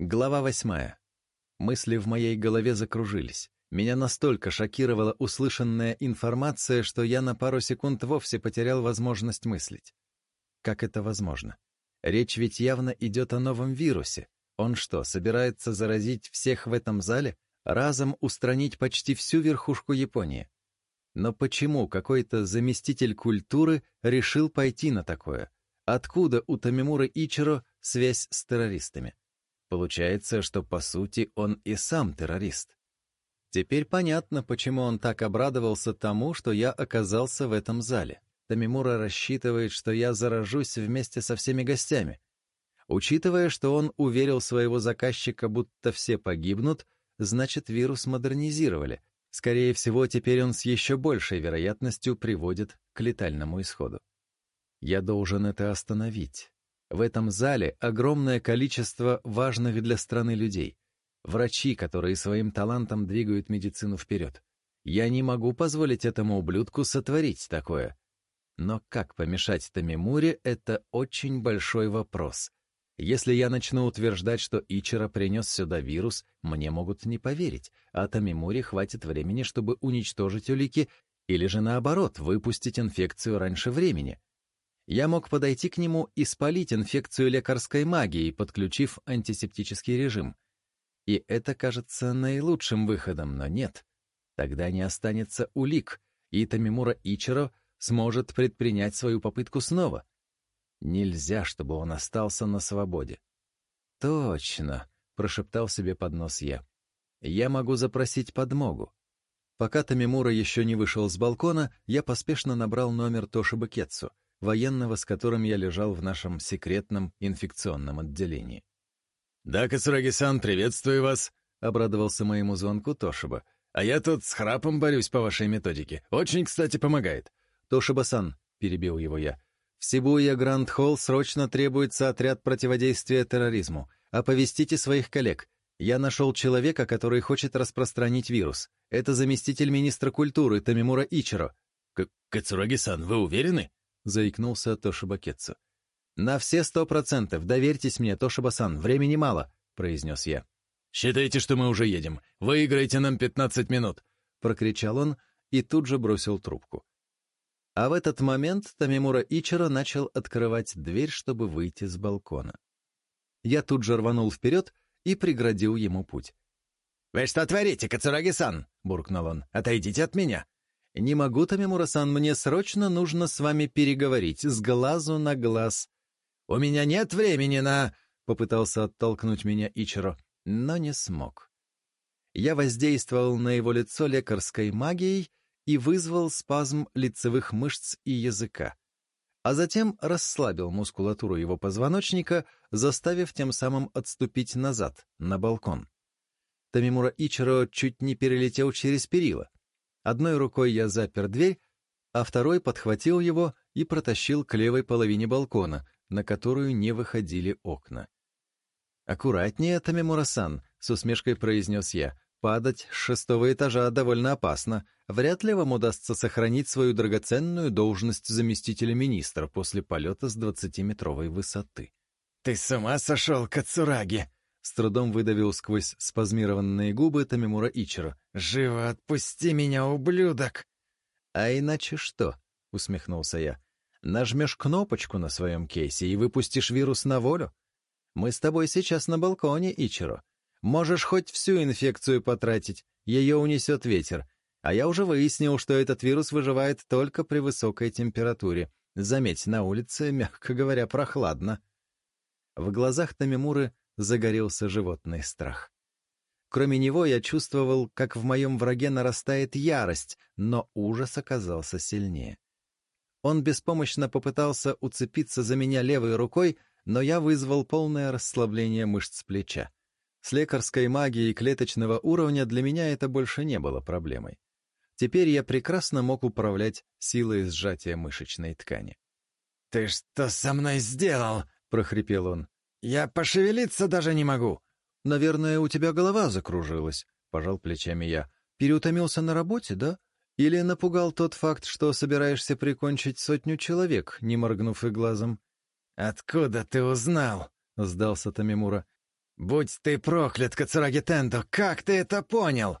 Глава восьмая. Мысли в моей голове закружились. Меня настолько шокировала услышанная информация, что я на пару секунд вовсе потерял возможность мыслить. Как это возможно? Речь ведь явно идет о новом вирусе. Он что, собирается заразить всех в этом зале? Разом устранить почти всю верхушку Японии? Но почему какой-то заместитель культуры решил пойти на такое? Откуда у Тамимуры Ичиро связь с террористами? Получается, что по сути он и сам террорист. Теперь понятно, почему он так обрадовался тому, что я оказался в этом зале. Тамимура рассчитывает, что я заражусь вместе со всеми гостями. Учитывая, что он уверил своего заказчика, будто все погибнут, значит, вирус модернизировали. Скорее всего, теперь он с еще большей вероятностью приводит к летальному исходу. Я должен это остановить. В этом зале огромное количество важных для страны людей. Врачи, которые своим талантом двигают медицину вперед. Я не могу позволить этому ублюдку сотворить такое. Но как помешать Тамимуре — это очень большой вопрос. Если я начну утверждать, что Ичера принес сюда вирус, мне могут не поверить, а Тамимуре хватит времени, чтобы уничтожить улики, или же наоборот, выпустить инфекцию раньше времени я мог подойти к нему и спалить инфекцию лекарской магией, подключив антисептический режим. И это кажется наилучшим выходом, но нет. Тогда не останется улик, и Тамимура Ичиро сможет предпринять свою попытку снова. Нельзя, чтобы он остался на свободе. «Точно», — прошептал себе под нос я. «Я могу запросить подмогу». Пока Тамимура еще не вышел с балкона, я поспешно набрал номер Тоши Бакетсу — военного, с которым я лежал в нашем секретном инфекционном отделении. «Да, Кацураги-сан, приветствую вас!» — обрадовался моему звонку Тошиба. «А я тут с храпом борюсь по вашей методике. Очень, кстати, помогает». «Тошиба-сан», — перебил его я, — «в Сибуя Гранд-Холл срочно требуется отряд противодействия терроризму. Оповестите своих коллег. Я нашел человека, который хочет распространить вирус. Это заместитель министра культуры Тамимура Ичиро». «Кацураги-сан, вы уверены?» — заикнулся Тошибакетсу. «На все сто процентов, доверьтесь мне, Тошибасан, времени мало», — произнес я. «Считайте, что мы уже едем. Выиграйте нам пятнадцать минут», — прокричал он и тут же бросил трубку. А в этот момент Тамимура Ичиро начал открывать дверь, чтобы выйти с балкона. Я тут же рванул вперед и преградил ему путь. «Вы что творите, Кацураги-сан?» — буркнул он. «Отойдите от меня!» «Не могу, Тамимура-сан, мне срочно нужно с вами переговорить, с глазу на глаз». «У меня нет времени на...» — попытался оттолкнуть меня Ичиро, но не смог. Я воздействовал на его лицо лекарской магией и вызвал спазм лицевых мышц и языка, а затем расслабил мускулатуру его позвоночника, заставив тем самым отступить назад, на балкон. Тамимура Ичиро чуть не перелетел через перила, Одной рукой я запер дверь, а второй подхватил его и протащил к левой половине балкона, на которую не выходили окна. «Аккуратнее, Тамимура-сан», — с усмешкой произнес я. «Падать с шестого этажа довольно опасно. Вряд ли вам удастся сохранить свою драгоценную должность заместителя министра после полета с двадцатиметровой высоты». «Ты с ума сошел, Кацураги!» С трудом выдавил сквозь спазмированные губы Тамимура Ичиро. «Живо отпусти меня, ублюдок!» «А иначе что?» — усмехнулся я. «Нажмешь кнопочку на своем кейсе и выпустишь вирус на волю? Мы с тобой сейчас на балконе, Ичиро. Можешь хоть всю инфекцию потратить, ее унесет ветер. А я уже выяснил, что этот вирус выживает только при высокой температуре. Заметь, на улице, мягко говоря, прохладно». В глазах Тамимуры загорелся животный страх. Кроме него я чувствовал, как в моем враге нарастает ярость, но ужас оказался сильнее. Он беспомощно попытался уцепиться за меня левой рукой, но я вызвал полное расслабление мышц плеча. С лекарской магией клеточного уровня для меня это больше не было проблемой. Теперь я прекрасно мог управлять силой сжатия мышечной ткани. «Ты что со мной сделал?» — прохрипел он. «Я пошевелиться даже не могу!» «Наверное, у тебя голова закружилась», — пожал плечами я. «Переутомился на работе, да? Или напугал тот факт, что собираешься прикончить сотню человек, не моргнув и глазом?» «Откуда ты узнал?» — сдался Тамимура. «Будь ты проклят, Кацураги Тендо, как ты это понял?»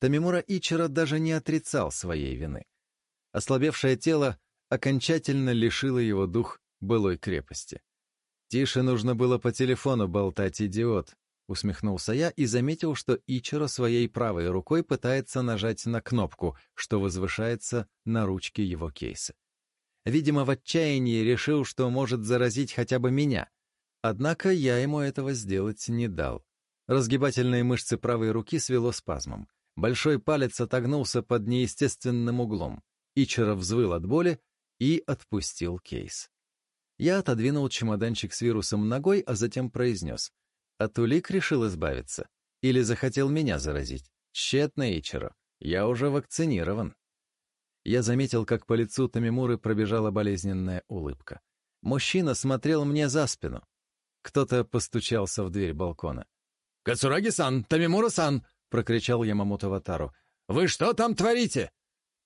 Тамимура Ичера даже не отрицал своей вины. Ослабевшее тело окончательно лишило его дух былой крепости. «Тише нужно было по телефону болтать, идиот!» — усмехнулся я и заметил, что Ичиро своей правой рукой пытается нажать на кнопку, что возвышается на ручке его кейса. Видимо, в отчаянии решил, что может заразить хотя бы меня. Однако я ему этого сделать не дал. Разгибательные мышцы правой руки свело спазмом. Большой палец отогнулся под неестественным углом. Ичиро взвыл от боли и отпустил кейс. Я отодвинул чемоданчик с вирусом ногой, а затем произнес. От улик решил избавиться. Или захотел меня заразить. Тщетно, Ичиро. Я уже вакцинирован. Я заметил, как по лицу Тамимуры пробежала болезненная улыбка. Мужчина смотрел мне за спину. Кто-то постучался в дверь балкона. «Кацураги-сан! Тамимура-сан!» — прокричал Ямамото Ватару. «Вы что там творите?»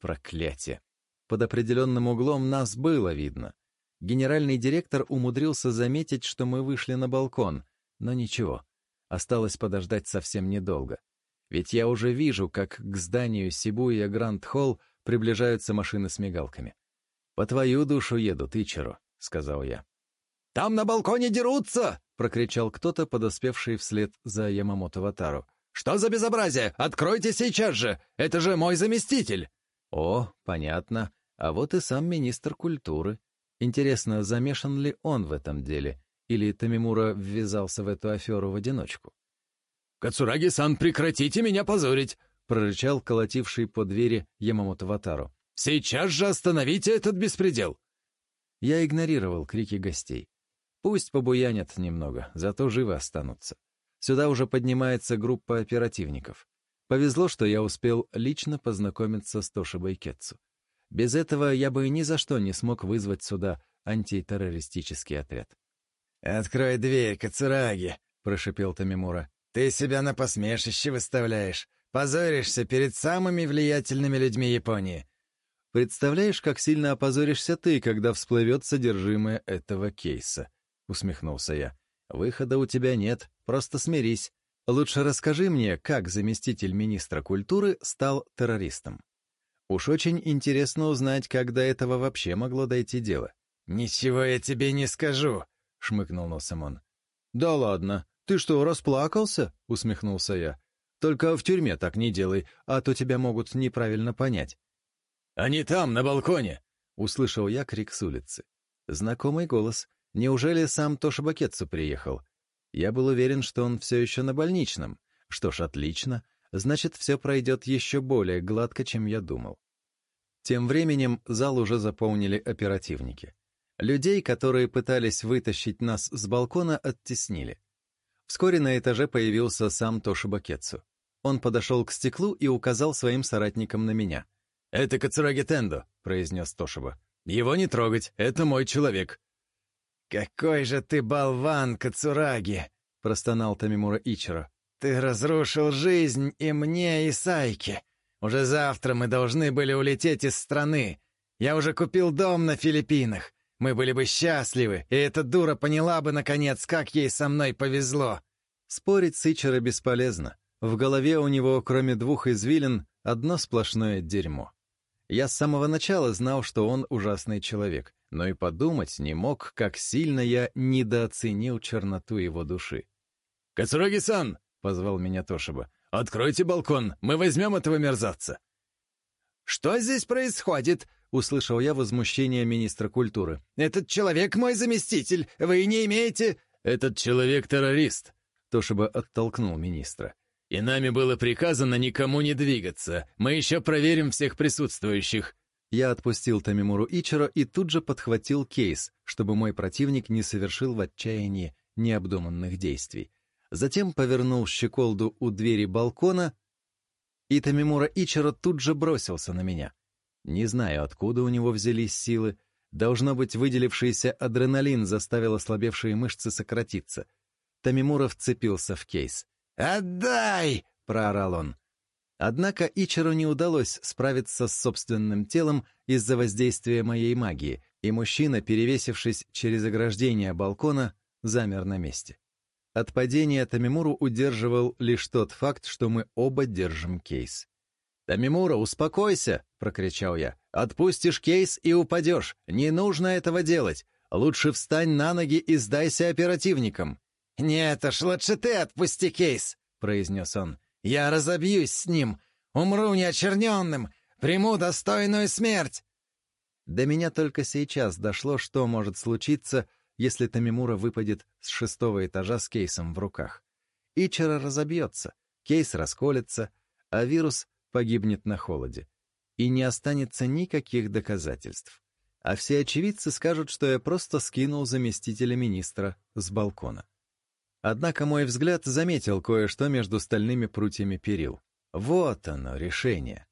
«Проклятие!» Под определенным углом нас было видно — Генеральный директор умудрился заметить, что мы вышли на балкон, но ничего, осталось подождать совсем недолго. Ведь я уже вижу, как к зданию Сибуя Гранд-Холл приближаются машины с мигалками. «По твою душу едут, Ичеру», — сказал я. «Там на балконе дерутся!» — прокричал кто-то, подоспевший вслед за Ямамото Ватару. «Что за безобразие? Откройте сейчас же! Это же мой заместитель!» «О, понятно. А вот и сам министр культуры. Интересно, замешан ли он в этом деле, или Тамимура ввязался в эту аферу в одиночку? «Кацураги-сан, прекратите меня позорить!» — прорычал колотивший по двери Ямамото Ватару. «Сейчас же остановите этот беспредел!» Я игнорировал крики гостей. Пусть побуянят немного, зато живы останутся. Сюда уже поднимается группа оперативников. Повезло, что я успел лично познакомиться с Тошибой Кетсу. Без этого я бы ни за что не смог вызвать сюда антитеррористический отряд. «Открой дверь, Кацураги!» — прошипел Тамимура. «Ты себя на посмешище выставляешь. Позоришься перед самыми влиятельными людьми Японии. «Представляешь, как сильно опозоришься ты, когда всплывет содержимое этого кейса?» — усмехнулся я. «Выхода у тебя нет, просто смирись. Лучше расскажи мне, как заместитель министра культуры стал террористом». Уж очень интересно узнать, как до этого вообще могло дойти дело. «Ничего я тебе не скажу», — шмыкнул носом он. «Да ладно. Ты что, расплакался?» — усмехнулся я. «Только в тюрьме так не делай, а то тебя могут неправильно понять». «Они там, на балконе!» — услышал я крик с улицы. Знакомый голос. Неужели сам Тоша Бакетсу приехал? Я был уверен, что он все еще на больничном. Что ж, отлично значит, все пройдет еще более гладко, чем я думал. Тем временем зал уже заполнили оперативники. Людей, которые пытались вытащить нас с балкона, оттеснили. Вскоре на этаже появился сам Тошибакетсу. Он подошел к стеклу и указал своим соратникам на меня. «Это Кацураги Тендо», — произнес Тошиба. «Его не трогать, это мой человек». «Какой же ты болван, Кацураги!» — простонал Тамимура Ичиро. «Ты разрушил жизнь и мне, и Сайке. Уже завтра мы должны были улететь из страны. Я уже купил дом на Филиппинах. Мы были бы счастливы, и эта дура поняла бы, наконец, как ей со мной повезло». Спорить с Ичера бесполезно. В голове у него, кроме двух извилин, одно сплошное дерьмо. Я с самого начала знал, что он ужасный человек, но и подумать не мог, как сильно я недооценил черноту его души. «Кацураги-сан!» позвал меня Тошиба. «Откройте балкон, мы возьмем этого мерзавца!» «Что здесь происходит?» — услышал я возмущение министра культуры. «Этот человек мой заместитель, вы не имеете...» «Этот человек террорист!» — Тошиба оттолкнул министра. «И нами было приказано никому не двигаться. Мы еще проверим всех присутствующих». Я отпустил Тамимуру Ичера и тут же подхватил кейс, чтобы мой противник не совершил в отчаянии необдуманных действий затем повернул щеколду у двери балкона, и Тамимура Ичера тут же бросился на меня. Не знаю, откуда у него взялись силы, должно быть, выделившийся адреналин заставил ослабевшие мышцы сократиться. Тамимура вцепился в кейс. «Отдай!» — проорал он. Однако Ичеру не удалось справиться с собственным телом из-за воздействия моей магии, и мужчина, перевесившись через ограждение балкона, замер на месте. От падения Тамимуру удерживал лишь тот факт, что мы оба держим кейс. «Тамимура, успокойся!» — прокричал я. «Отпустишь кейс и упадешь. Не нужно этого делать. Лучше встань на ноги и сдайся оперативникам». «Нет уж, лучше ты отпусти кейс!» — произнес он. «Я разобьюсь с ним. Умру неочерненным. Приму достойную смерть!» До меня только сейчас дошло, что может случиться, если Тамимура выпадет с шестого этажа с кейсом в руках. Ичера разобьется, кейс расколется, а вирус погибнет на холоде. И не останется никаких доказательств. А все очевидцы скажут, что я просто скинул заместителя министра с балкона. Однако мой взгляд заметил кое-что между стальными прутьями перил. Вот оно, решение.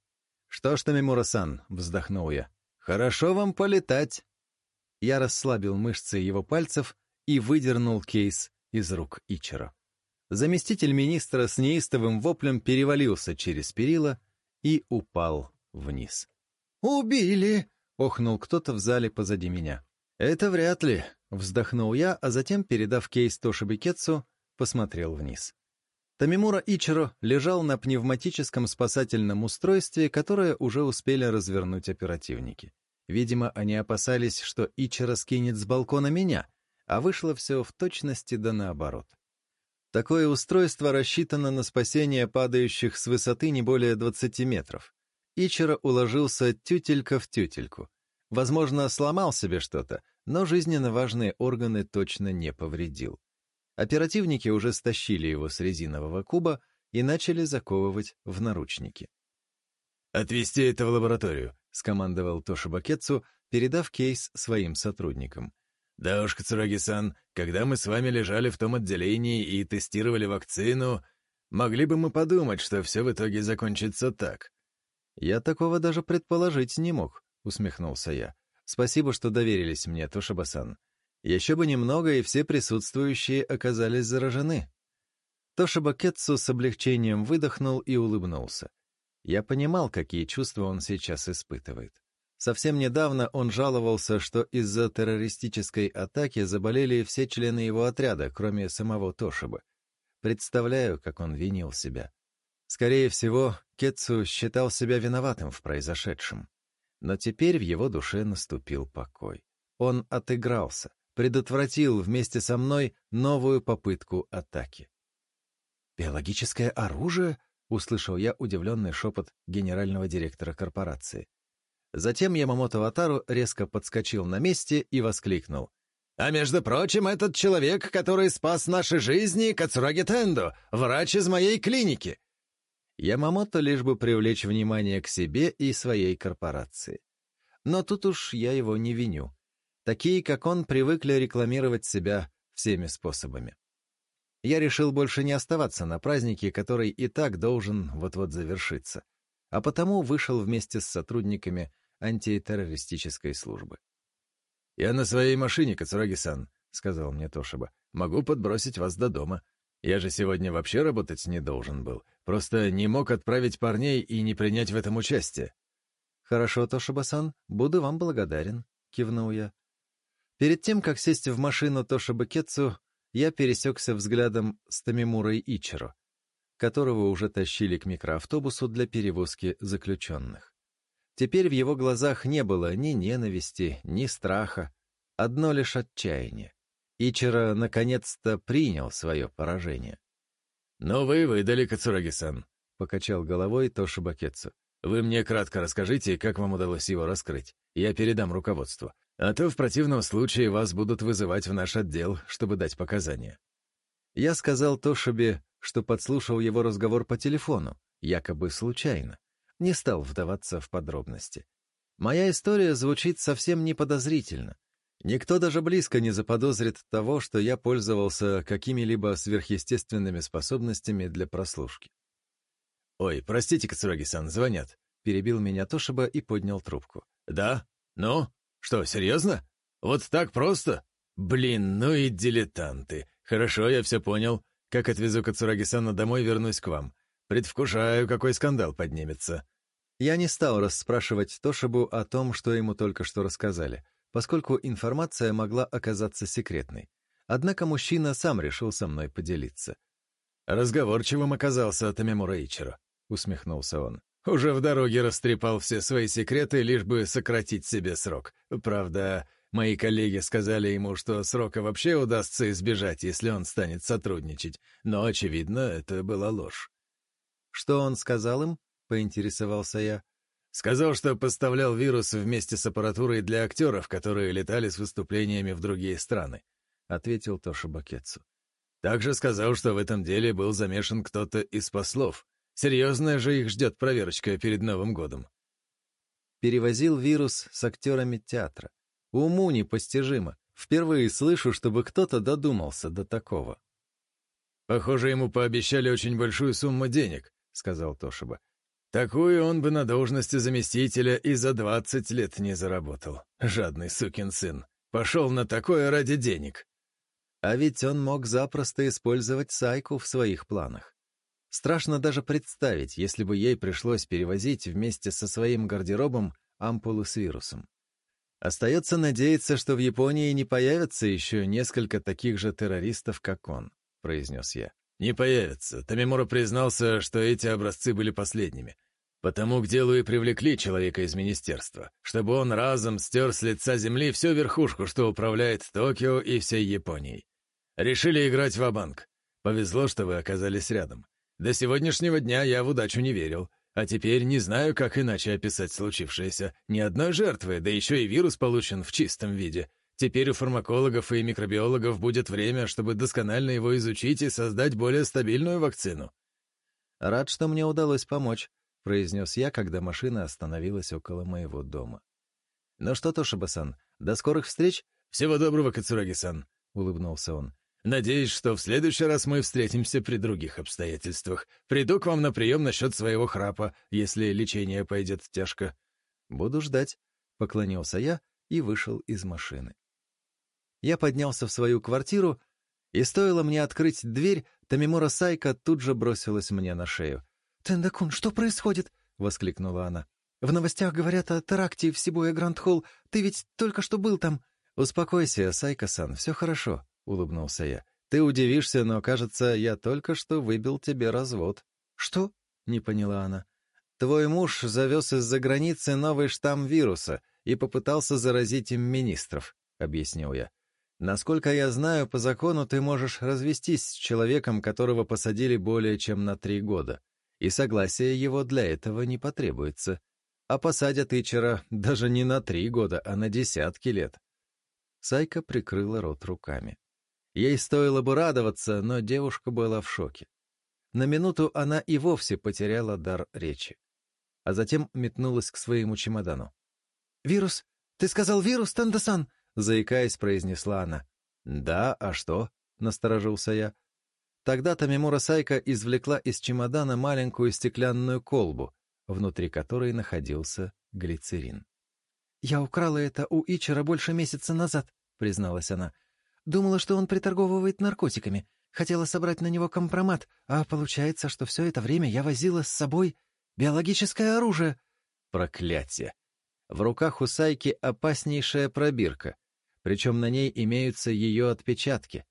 «Что ж, Тамимура-сан», — вздохнул я, — «хорошо вам полетать». Я расслабил мышцы его пальцев и выдернул кейс из рук Ичера. Заместитель министра с неистовым воплем перевалился через перила и упал вниз. «Убили!» — охнул кто-то в зале позади меня. «Это вряд ли», — вздохнул я, а затем, передав кейс Тошибикетсу, посмотрел вниз. Тамимура Ичиро лежал на пневматическом спасательном устройстве, которое уже успели развернуть оперативники. Видимо, они опасались, что Ичиро скинет с балкона меня, а вышло все в точности да наоборот. Такое устройство рассчитано на спасение падающих с высоты не более 20 метров. Ичера уложился тютелька в тютельку. Возможно, сломал себе что-то, но жизненно важные органы точно не повредил. Оперативники уже стащили его с резинового куба и начали заковывать в наручники. «Отвезти это в лабораторию. — скомандовал Тоши Бакетсу, передав кейс своим сотрудникам. «Да уж, Кацураги-сан, когда мы с вами лежали в том отделении и тестировали вакцину, могли бы мы подумать, что все в итоге закончится так». «Я такого даже предположить не мог», — усмехнулся я. «Спасибо, что доверились мне, Тошиба-сан. Еще бы немного, и все присутствующие оказались заражены». Тошиба Кетсу с облегчением выдохнул и улыбнулся. Я понимал, какие чувства он сейчас испытывает. Совсем недавно он жаловался, что из-за террористической атаки заболели все члены его отряда, кроме самого Тошиба. Представляю, как он винил себя. Скорее всего, Кетсу считал себя виноватым в произошедшем. Но теперь в его душе наступил покой. Он отыгрался, предотвратил вместе со мной новую попытку атаки. «Биологическое оружие?» — услышал я удивленный шепот генерального директора корпорации. Затем Ямамото Ватару резко подскочил на месте и воскликнул. «А между прочим, этот человек, который спас наши жизни, Кацураги Тендо, врач из моей клиники!» Ямамото лишь бы привлечь внимание к себе и своей корпорации. Но тут уж я его не виню. Такие, как он, привыкли рекламировать себя всеми способами я решил больше не оставаться на празднике, который и так должен вот-вот завершиться, а потому вышел вместе с сотрудниками антитеррористической службы. «Я на своей машине, Кацураги-сан», — сказал мне Тошиба. «Могу подбросить вас до дома. Я же сегодня вообще работать не должен был. Просто не мог отправить парней и не принять в этом участие». «Хорошо, Тошиба-сан, буду вам благодарен», — кивнул я. Перед тем, как сесть в машину Тошиба Кетсу, я пересекся взглядом с Тамимурой Ичиро, которого уже тащили к микроавтобусу для перевозки заключенных. Теперь в его глазах не было ни ненависти, ни страха, одно лишь отчаяние. Ичиро наконец-то принял свое поражение. «Но вы выдали, Кацураги-сан», — покачал головой Тошибакетсу. «Вы мне кратко расскажите, как вам удалось его раскрыть. Я передам руководству. А то в противном случае вас будут вызывать в наш отдел, чтобы дать показания. Я сказал Тошибе, что подслушал его разговор по телефону, якобы случайно. Не стал вдаваться в подробности. Моя история звучит совсем неподозрительно. Никто даже близко не заподозрит того, что я пользовался какими-либо сверхъестественными способностями для прослушки. «Ой, простите, Кацураги-сан, звонят», — перебил меня Тошиба и поднял трубку. «Да? Ну?» Что, серьезно? Вот так просто? Блин, ну и дилетанты. Хорошо, я все понял. Как отвезу Кацураги-сана домой, вернусь к вам. Предвкушаю, какой скандал поднимется. Я не стал расспрашивать Тошибу о том, что ему только что рассказали, поскольку информация могла оказаться секретной. Однако мужчина сам решил со мной поделиться. «Разговорчивым оказался Тамимура Ичиро», — усмехнулся он. Уже в дороге растрепал все свои секреты, лишь бы сократить себе срок. Правда, мои коллеги сказали ему, что срока вообще удастся избежать, если он станет сотрудничать. Но, очевидно, это была ложь. «Что он сказал им?» — поинтересовался я. «Сказал, что поставлял вирус вместе с аппаратурой для актеров, которые летали с выступлениями в другие страны», — ответил Тоша Бакетсу. «Также сказал, что в этом деле был замешан кто-то из послов». Серьезная же их ждет проверочка перед Новым годом. Перевозил вирус с актерами театра. Уму непостижимо. Впервые слышу, чтобы кто-то додумался до такого. «Похоже, ему пообещали очень большую сумму денег», — сказал Тошиба. «Такую он бы на должности заместителя и за двадцать лет не заработал. Жадный сукин сын. Пошел на такое ради денег». А ведь он мог запросто использовать Сайку в своих планах. Страшно даже представить, если бы ей пришлось перевозить вместе со своим гардеробом ампулу с вирусом. Остается надеяться, что в Японии не появится еще несколько таких же террористов, как он, произнес я. Не появится. Тамимура признался, что эти образцы были последними. Потому к делу и привлекли человека из министерства, чтобы он разом стер с лица земли всю верхушку, что управляет Токио и всей Японией. Решили играть в банк Повезло, что вы оказались рядом. До сегодняшнего дня я в удачу не верил, а теперь не знаю, как иначе описать случившееся. Ни одной жертвы, да еще и вирус получен в чистом виде. Теперь у фармакологов и микробиологов будет время, чтобы досконально его изучить и создать более стабильную вакцину. «Рад, что мне удалось помочь», — произнес я, когда машина остановилась около моего дома. «Ну что, Тошиба-сан, до скорых встреч!» «Всего доброго, Кацураги-сан!» — улыбнулся он. Надеюсь, что в следующий раз мы встретимся при других обстоятельствах. Приду к вам на прием насчет своего храпа, если лечение пойдет тяжко. Буду ждать, — поклонился я и вышел из машины. Я поднялся в свою квартиру, и стоило мне открыть дверь, Тамимура Сайка тут же бросилась мне на шею. Тендакун, что происходит?» — воскликнула она. «В новостях говорят о теракте в Сибуе Гранд Холл. Ты ведь только что был там». «Успокойся, Сайка-сан, все хорошо», — улыбнулся я. «Ты удивишься, но, кажется, я только что выбил тебе развод». «Что?» — не поняла она. «Твой муж завез из-за границы новый штамм вируса и попытался заразить им министров», — объяснил я. «Насколько я знаю, по закону ты можешь развестись с человеком, которого посадили более чем на три года, и согласие его для этого не потребуется. А посадят Ичера даже не на три года, а на десятки лет». Сайка прикрыла рот руками. Ей стоило бы радоваться, но девушка была в шоке. На минуту она и вовсе потеряла дар речи. А затем метнулась к своему чемодану. «Вирус! Ты сказал вирус, Тандасан!» Заикаясь, произнесла она. «Да, а что?» — насторожился я. Тогда-то Мимура Сайка извлекла из чемодана маленькую стеклянную колбу, внутри которой находился глицерин. «Я украла это у Ичера больше месяца назад», — призналась она. Думала, что он приторговывает наркотиками. Хотела собрать на него компромат, а получается, что все это время я возила с собой биологическое оружие. Проклятие. В руках у Сайки опаснейшая пробирка, причем на ней имеются ее отпечатки.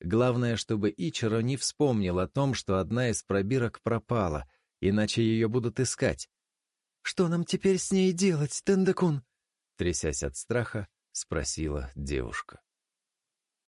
Главное, чтобы Ичиро не вспомнил о том, что одна из пробирок пропала, иначе ее будут искать. «Что нам теперь с ней делать, Тендекун?» Трясясь от страха, спросила девушка.